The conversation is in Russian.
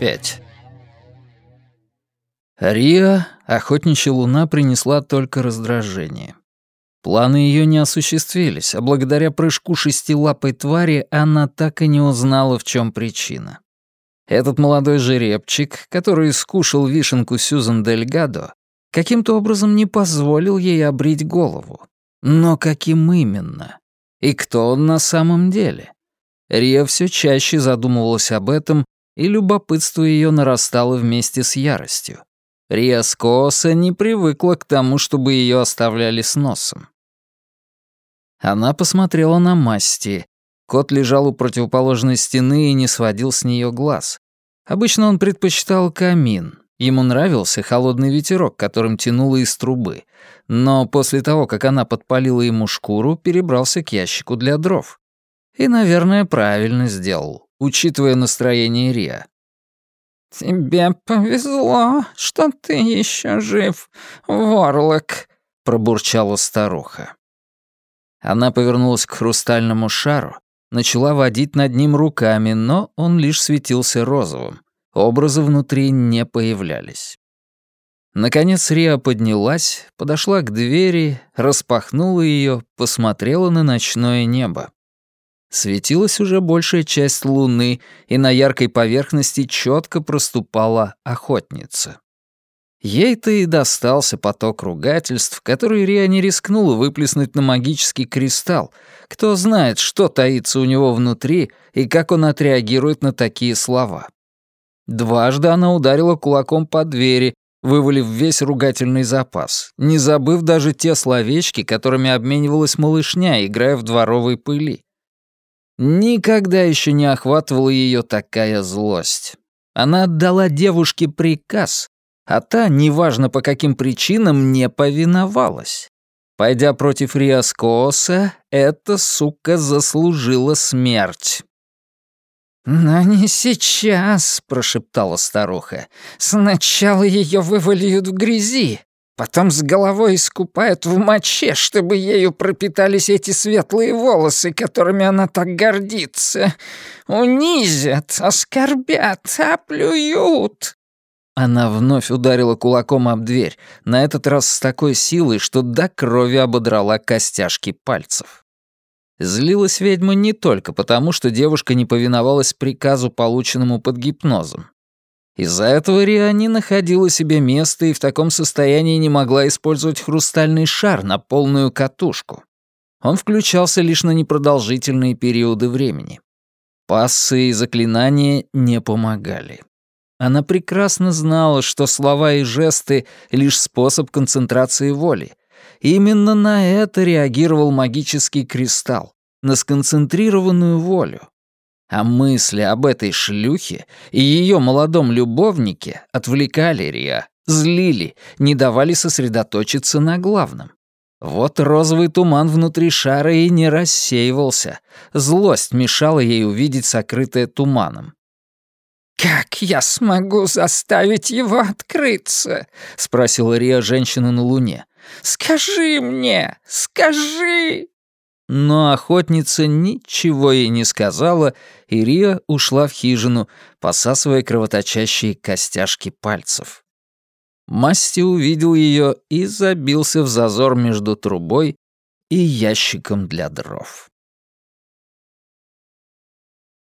Пять. Риа, охотничья луна, принесла только раздражение. Планы ее не осуществились, а благодаря прыжку шестилапой твари она так и не узнала, в чем причина. Этот молодой жеребчик, который скушал вишенку Сьюзан Дельгадо, каким-то образом не позволил ей обрить голову. Но каким именно? И кто он на самом деле? Рия все чаще задумывалась об этом, и любопытство ее нарастало вместе с яростью. Рия Скооса не привыкла к тому, чтобы ее оставляли с носом. Она посмотрела на масти. Кот лежал у противоположной стены и не сводил с нее глаз. Обычно он предпочитал камин. Ему нравился холодный ветерок, которым тянуло из трубы. Но после того, как она подпалила ему шкуру, перебрался к ящику для дров. И, наверное, правильно сделал, учитывая настроение Риа. «Тебе повезло, что ты еще жив, Ворлок», — пробурчала старуха. Она повернулась к хрустальному шару, начала водить над ним руками, но он лишь светился розовым. Образы внутри не появлялись. Наконец Риа поднялась, подошла к двери, распахнула ее, посмотрела на ночное небо. Светилась уже большая часть луны, и на яркой поверхности четко проступала охотница. Ей-то и достался поток ругательств, который Риа не рискнула выплеснуть на магический кристалл. Кто знает, что таится у него внутри и как он отреагирует на такие слова. Дважды она ударила кулаком по двери, вывалив весь ругательный запас, не забыв даже те словечки, которыми обменивалась малышня, играя в дворовой пыли. Никогда еще не охватывала ее такая злость. Она отдала девушке приказ, а та, неважно по каким причинам, не повиновалась. Пойдя против Риаскооса, эта сука заслужила смерть. «Но не сейчас», — прошептала старуха. «Сначала ее вывалиют в грязи, потом с головой искупают в моче, чтобы ею пропитались эти светлые волосы, которыми она так гордится. Унизят, оскорбят, оплюют». Она вновь ударила кулаком об дверь, на этот раз с такой силой, что до крови ободрала костяшки пальцев. Злилась ведьма не только потому, что девушка не повиновалась приказу, полученному под гипнозом. Из-за этого Риа не находила себе места и в таком состоянии не могла использовать хрустальный шар на полную катушку. Он включался лишь на непродолжительные периоды времени. Пассы и заклинания не помогали. Она прекрасно знала, что слова и жесты — лишь способ концентрации воли. Именно на это реагировал магический кристалл, на сконцентрированную волю. А мысли об этой шлюхе и ее молодом любовнике отвлекали Риа, злили, не давали сосредоточиться на главном. Вот розовый туман внутри шара и не рассеивался. Злость мешала ей увидеть сокрытое туманом. «Как я смогу заставить его открыться?» — спросила Рия женщину на Луне. «Скажи мне, скажи!» Но охотница ничего ей не сказала, и Рия ушла в хижину, посасывая кровоточащие костяшки пальцев. Масти увидел ее и забился в зазор между трубой и ящиком для дров.